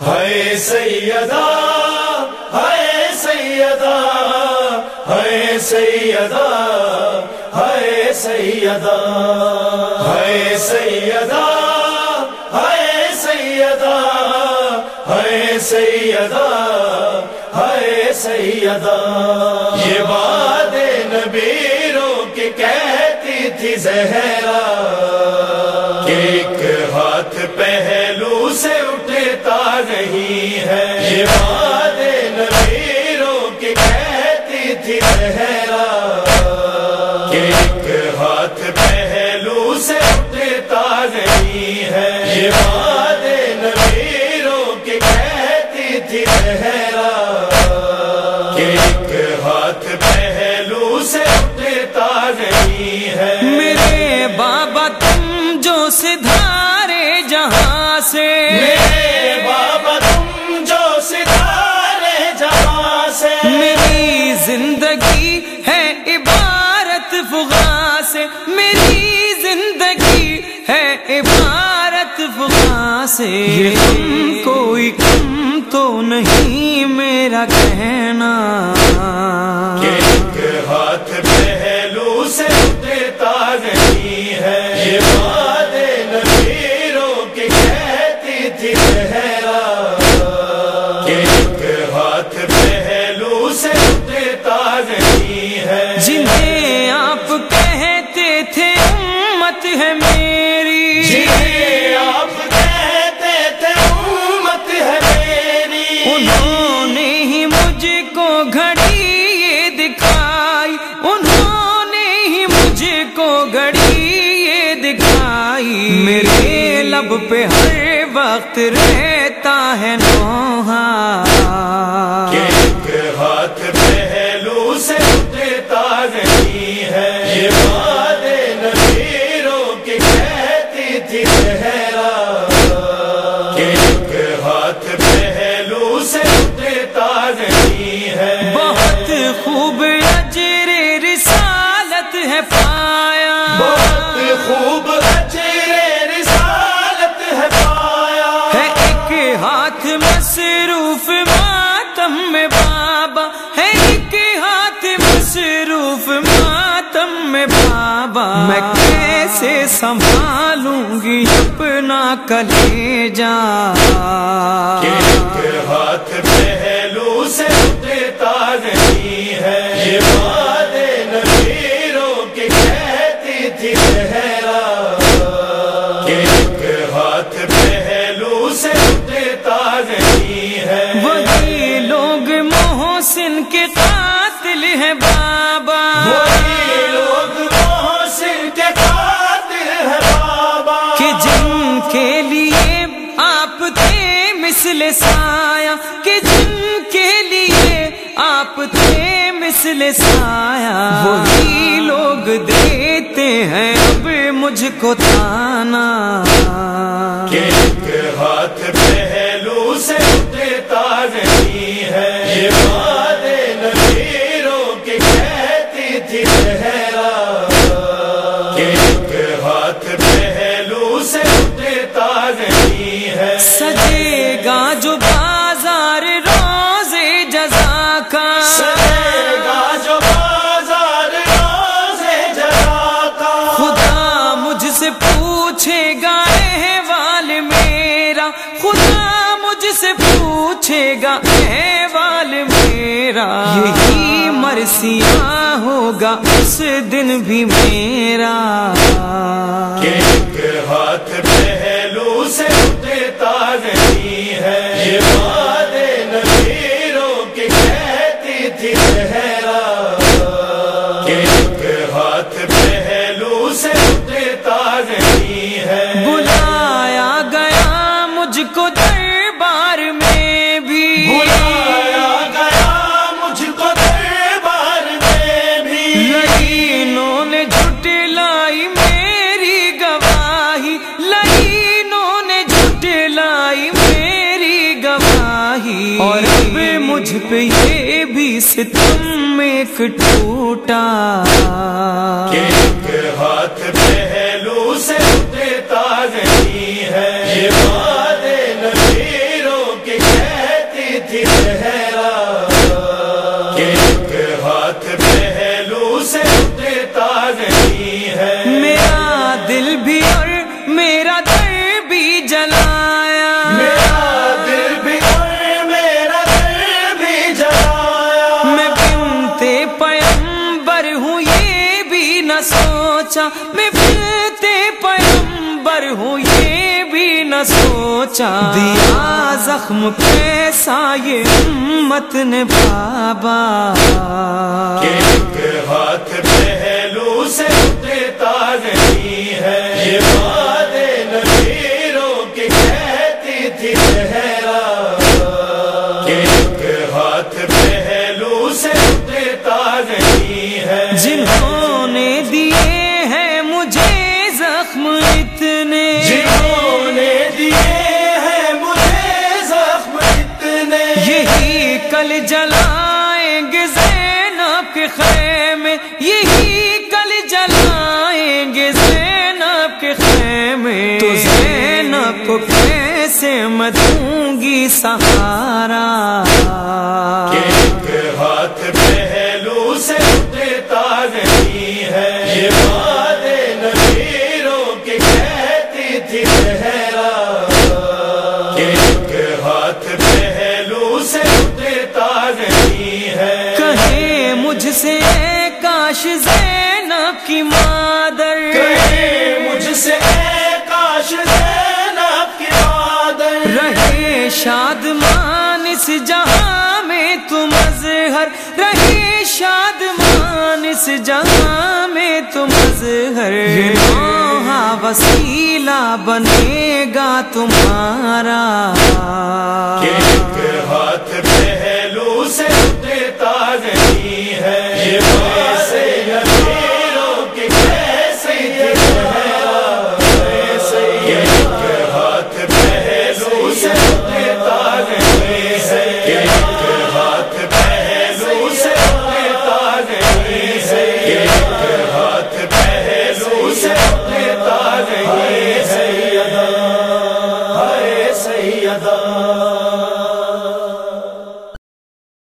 ہے سیدا ہے سیدا ہے سیدا ہے سیدا ہے سیدا ہے سیدا ہے سیدا ہے سیدا یہ بات نبیروں کی کہتی تھی زہرا کہ ایک ہاتھ پہلو ہے یہ نبیروں کی کہتی تھی زہرا کہ ایک ہاتھ پہلو سے اٹھتا نہیں ہے۔ یہ بات نبیروں کی کہتی تھی زہرا کہ ایک ہاتھ پہلو سے اٹھتا نہیں ہے۔ میرے بابا تم جو سدھارے ہے عبارت فغا سے۔ تم کوئی کم تو نہیں میرا کہنا۔ ہاتھ پہلو سے نہیں ہے۔ کو گھڑی یہ دکھائی۔ میرے لب پہ ہر وقت رہتا ہے نوحہ کہ ایک ہاتھ پہلو سے اٹھتا نہیں ہے۔ مصروف ماتم میں بابا میں کیسے سنبھالوں گی اپنا کلے جا ہاتھ پہلو سے اٹھتا نہیں ہے۔ یہ بات نبیروں کی کہتی تھی ایک ہاتھ پہلو سے اٹھتا نہیں ہے۔ وہی لوگ محسن کے قاتل ہیں بابا۔ آپ تھے مثل سایہ۔ وہی لوگ دیتے ہیں اب مجھ کو تانا۔ کہ ایک ہاتھ پہلو سے پوچھے گا احوال میرا یہی مرثیہ ہوگا اس دن بھی میرا۔ ایک ہاتھ پہلو سے اٹھتا نہیں ہے یہ بات نبیروں کی کہتی تھی ایک ہاتھ پہلو سے اٹھتا نہیں ہے۔ بلایا گیا مجھ کو مجھ پہ یہ بھی ستم ایک ٹوٹا۔ کہ ایک ہاتھ پہلو سے اٹھتا نہیں ہے؟ یہ سوچا دیا۔ زخم کیسا یہ امت نے بابا۔ ہاتھ پہلو سے نہیں ہے۔ میں دوں گی سہارا۔ ایک ہاتھ پہلو سے اٹھتا نہیں ہے۔ یہ بات نظیروں کی کہتی تھی ایک ہاتھ پہلو سے اٹھتا نہیں ہے۔ کہے مجھ سے کاش زینب کی مادر اس جہاں میں تو مظہر ہاں وسیلہ بنے گا تمہارا۔ ہاتھ پہلو سے دیتا نہیں ہے۔